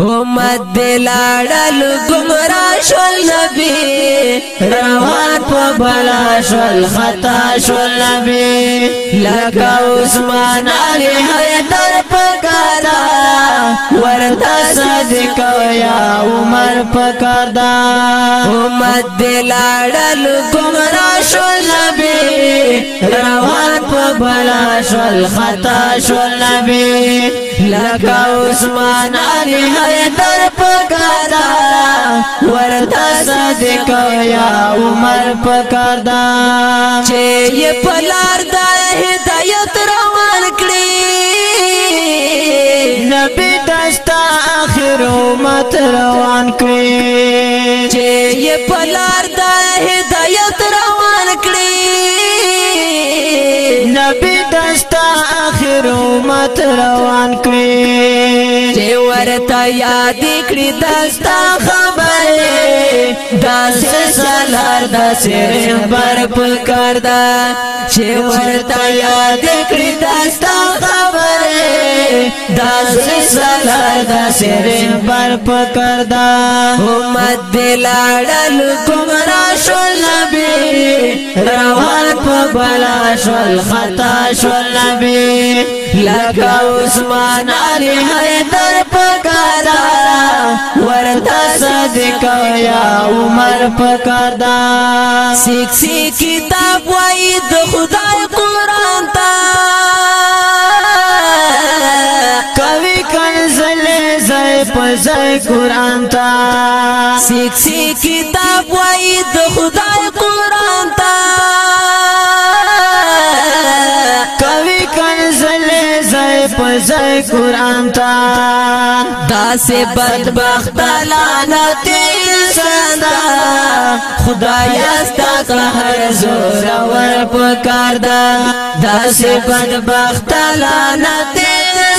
امت دلاړل گمرا شول نبی روان په بلا شول خطا شول نبی لکه عثمان علی حیدر پکارا ورته صادق یا عمر پکاردا امت دلاړل گمرا شول بلا شول خطا شول نبی لکه عثمان علی حیدر پکارا ورتا صدق یا عمر پکاردا چې یې پلار د هدایت روان کړی نبی دستا اخر امت روان کړی چې یې پلار قیامت روان کړی چې ورته یاد کړی دستا خبره داس سالار داس رهبر پکار دا چې ورته یاد کړی دستا خبره داس سالار داس رهبر پکار دا همت دلاړل کومرا شو نبی روان په بلا شو خطا شو نبی لکا عثمان علی حیدر پکارا ورتا صدق یا عمر پکارا سیک سی کتاب وای د خدای قران تا کوي کنزل زای پزای قران تا سیک سی کتاب وای د خدای قران قرآن تا دا سے بدبخت لعنتی سندا خدایا ستا قهر زور ور پکار دا دا سے بدبخت لعنتی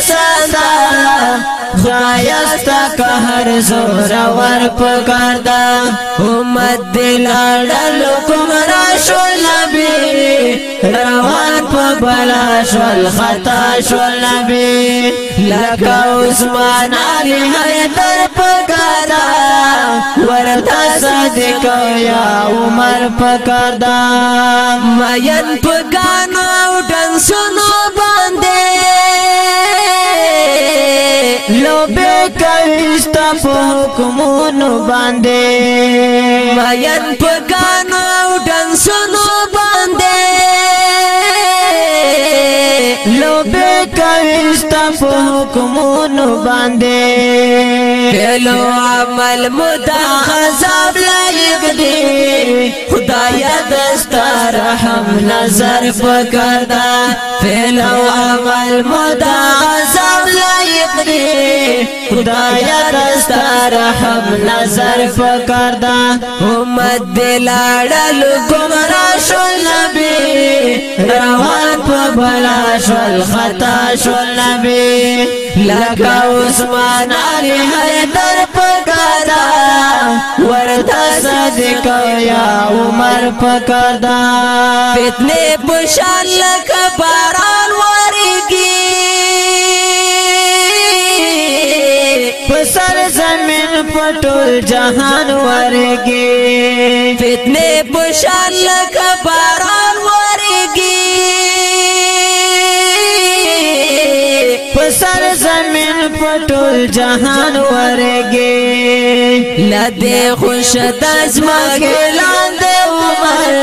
سندا خدایا ستا قهر زور ور پکار دا امت دل اړل کوم را شولم بلا شول خطا شول نبی لکه عثمان علی حیدر پکارا ورتا صادق یا عمر پکارا مین پکانو ډن سنو باندې لو به کويستا په حکمونو باندې مین پکانو ډن سنو لوبه کوي ستاسو حکمونو باندې هلو عمل مدا خزاب لایق دی خدایا دستا رحم نظر پکړه هلو عمل مدا خزاب خدایا دستا رحم نظر فکر دا امت دلاړل ګمرا شو نبی روان په بلا شو خطا شو نبی لکه عثمان علی حیدر پکارا وردا صدق یا عمر پکارا فتنه پشان لکه باران ورګي ټول جهان ورګي فتنه پشان لکه باران ورګي پسر زمين پټول جهان ورګي لده خوش داس ما ګلاند عمر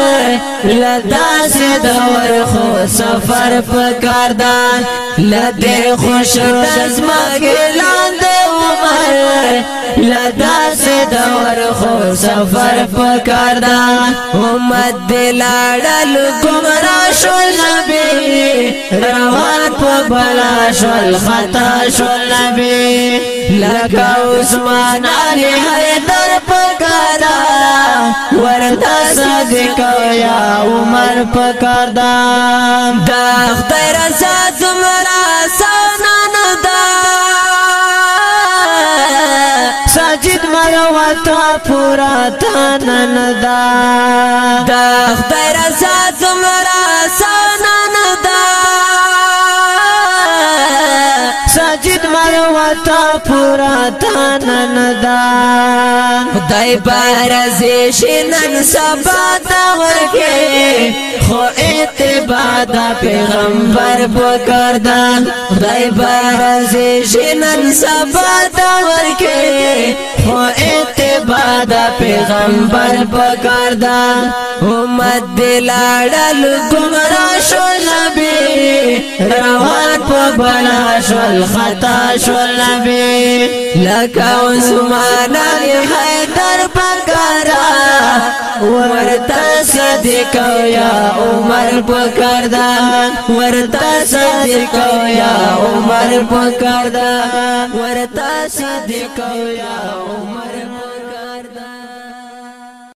لدا سے دور خو سفر پکار دا لده خوش داس ما ګلاند سفر لدا سے دور خو سفر پکاردا امت دلاړل گمرا شو نبی روان په بلا شو خطا شو نبی لکه عثمان علی حیدر پکاردا ورتا صدق یا عمر پکاردا دا خدای رضا زمرا وتا پورا تنن دا د خدای رضا زمرا سنن دا ساجد مر وتا پورا تنن دا خدای بارز شنن سبا دا ورکه خو اتباع دا پیغمبر بکردان خدای بارز شنن سبا دا ورکه خو دا پیغمبر پکار دا امت دلاړل گمرا شو نبی روان پا بنا شو الخطا شو نبی لکه ای حیدر پکارا ورتا صدیق یا عمر پکار دا ورتا صدیق یا عمر پکار دا ورتا صدیق یا عمر